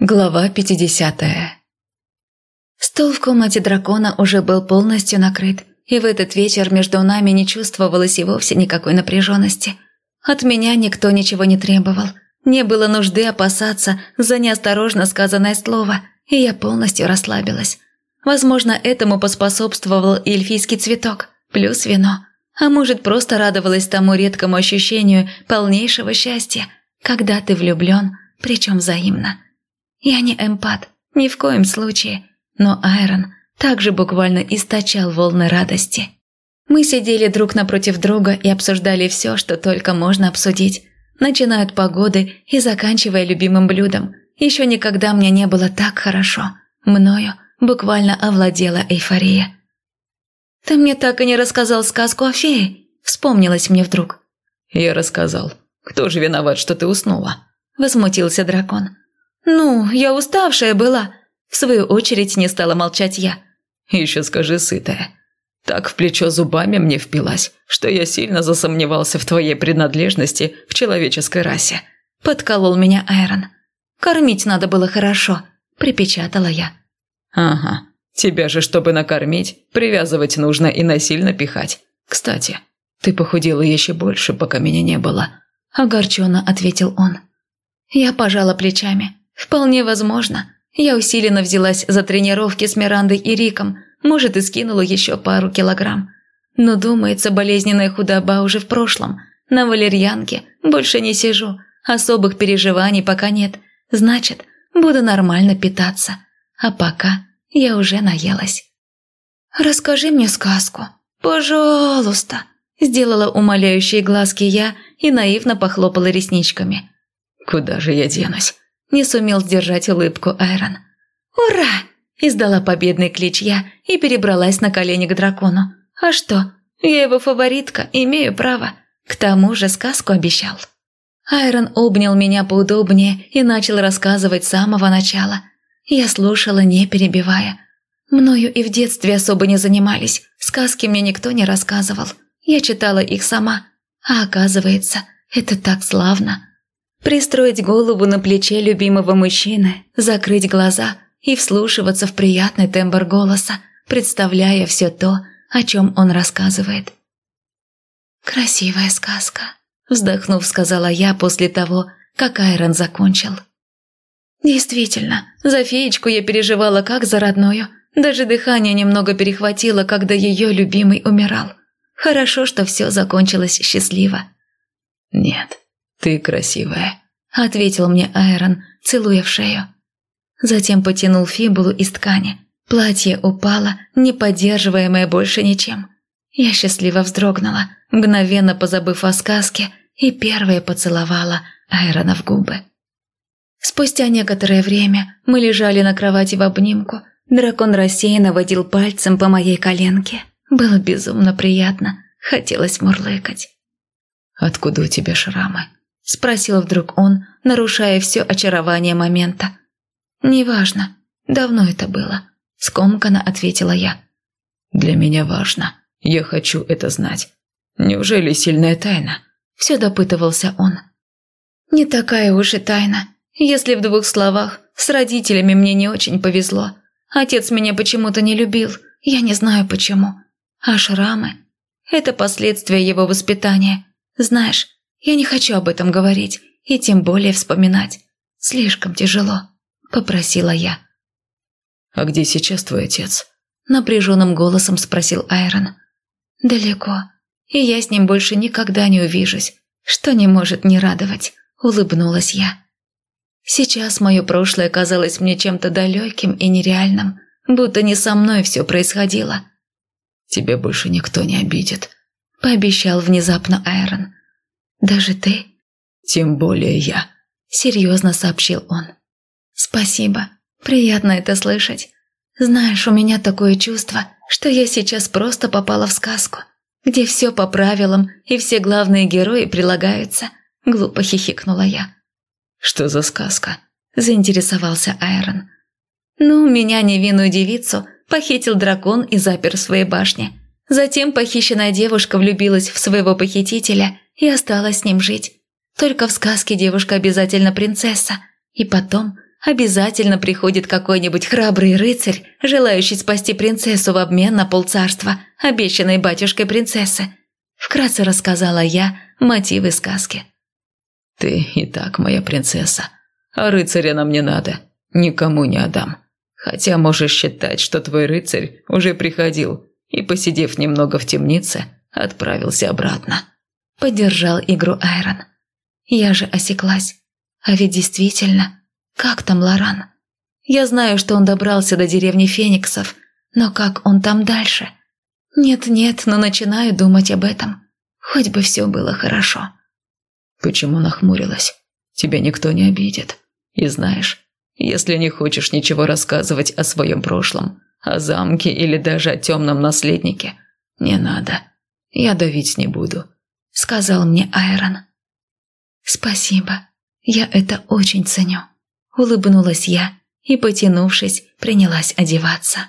Глава 50 Стол в комнате дракона уже был полностью накрыт, и в этот вечер между нами не чувствовалось и вовсе никакой напряженности. От меня никто ничего не требовал. Не было нужды опасаться за неосторожно сказанное слово, и я полностью расслабилась. Возможно, этому поспособствовал и эльфийский цветок, плюс вино. А может, просто радовалась тому редкому ощущению полнейшего счастья, когда ты влюблен, причем взаимно. Я не эмпат, ни в коем случае, но Айрон также буквально источал волны радости. Мы сидели друг напротив друга и обсуждали все, что только можно обсудить, начиная от погоды и заканчивая любимым блюдом. Еще никогда мне не было так хорошо. Мною буквально овладела эйфория. «Ты мне так и не рассказал сказку о фее?» Вспомнилось мне вдруг. «Я рассказал. Кто же виноват, что ты уснула?» Возмутился дракон. «Ну, я уставшая была». В свою очередь не стала молчать я. «Еще скажи, сытая. Так в плечо зубами мне впилась, что я сильно засомневался в твоей принадлежности к человеческой расе». Подколол меня Айрон. «Кормить надо было хорошо», – припечатала я. «Ага. Тебя же, чтобы накормить, привязывать нужно и насильно пихать. Кстати, ты похудела еще больше, пока меня не было», – огорченно ответил он. Я пожала плечами. «Вполне возможно. Я усиленно взялась за тренировки с Мирандой и Риком, может, и скинула еще пару килограмм. Но, думается, болезненная худоба уже в прошлом. На валерьянке больше не сижу, особых переживаний пока нет. Значит, буду нормально питаться. А пока я уже наелась». «Расскажи мне сказку, пожалуйста», – сделала умоляющие глазки я и наивно похлопала ресничками. «Куда же я денусь?» Не сумел сдержать улыбку Айрон. «Ура!» – издала победный клич я и перебралась на колени к дракону. «А что? Я его фаворитка, имею право. К тому же сказку обещал». Айрон обнял меня поудобнее и начал рассказывать с самого начала. Я слушала, не перебивая. Мною и в детстве особо не занимались, сказки мне никто не рассказывал. Я читала их сама. А оказывается, это так славно. Пристроить голову на плече любимого мужчины, закрыть глаза и вслушиваться в приятный тембр голоса, представляя все то, о чем он рассказывает. «Красивая сказка», – вздохнув, сказала я после того, как Айрон закончил. «Действительно, за феечку я переживала как за родную, даже дыхание немного перехватило, когда ее любимый умирал. Хорошо, что все закончилось счастливо». «Нет, «Ты красивая», – ответил мне Айрон, целуя в шею. Затем потянул фибулу из ткани. Платье упало, не поддерживаемое больше ничем. Я счастливо вздрогнула, мгновенно позабыв о сказке, и первая поцеловала Айрона в губы. Спустя некоторое время мы лежали на кровати в обнимку. Дракон рассеянно водил пальцем по моей коленке. Было безумно приятно, хотелось мурлыкать. «Откуда у тебя шрамы?» – спросил вдруг он, нарушая все очарование момента. «Неважно. Давно это было», – скомканно ответила я. «Для меня важно. Я хочу это знать. Неужели сильная тайна?» – все допытывался он. «Не такая уж и тайна. Если в двух словах, с родителями мне не очень повезло. Отец меня почему-то не любил, я не знаю почему. А шрамы – это последствия его воспитания. Знаешь, я не хочу об этом говорить и тем более вспоминать. Слишком тяжело», – попросила я. «А где сейчас твой отец?» – напряженным голосом спросил Айрон. «Далеко, и я с ним больше никогда не увижусь, что не может не радовать», – улыбнулась я. Сейчас мое прошлое казалось мне чем-то далеким и нереальным, будто не со мной все происходило. «Тебя больше никто не обидит», – пообещал внезапно Айрон. «Даже ты?» «Тем более я», – серьезно сообщил он. «Спасибо. Приятно это слышать. Знаешь, у меня такое чувство, что я сейчас просто попала в сказку, где все по правилам и все главные герои прилагаются», – глупо хихикнула я. «Что за сказка?» – заинтересовался Айрон. «Ну, меня невинную девицу похитил дракон и запер в своей башне. Затем похищенная девушка влюбилась в своего похитителя и осталась с ним жить. Только в сказке девушка обязательно принцесса. И потом обязательно приходит какой-нибудь храбрый рыцарь, желающий спасти принцессу в обмен на полцарства, обещанной батюшкой принцессы. Вкратце рассказала я мотивы сказки. «Ты и так моя принцесса, а рыцаря нам не надо, никому не отдам. Хотя можешь считать, что твой рыцарь уже приходил и, посидев немного в темнице, отправился обратно». Поддержал игру Айрон. Я же осеклась. А ведь действительно, как там Лоран? Я знаю, что он добрался до деревни Фениксов, но как он там дальше? Нет-нет, но начинаю думать об этом. Хоть бы все было хорошо. Почему нахмурилась? Тебя никто не обидит. И знаешь, если не хочешь ничего рассказывать о своем прошлом, о замке или даже о темном наследнике, не надо. Я давить не буду», — сказал мне Айрон. «Спасибо. Я это очень ценю», — улыбнулась я и, потянувшись, принялась одеваться.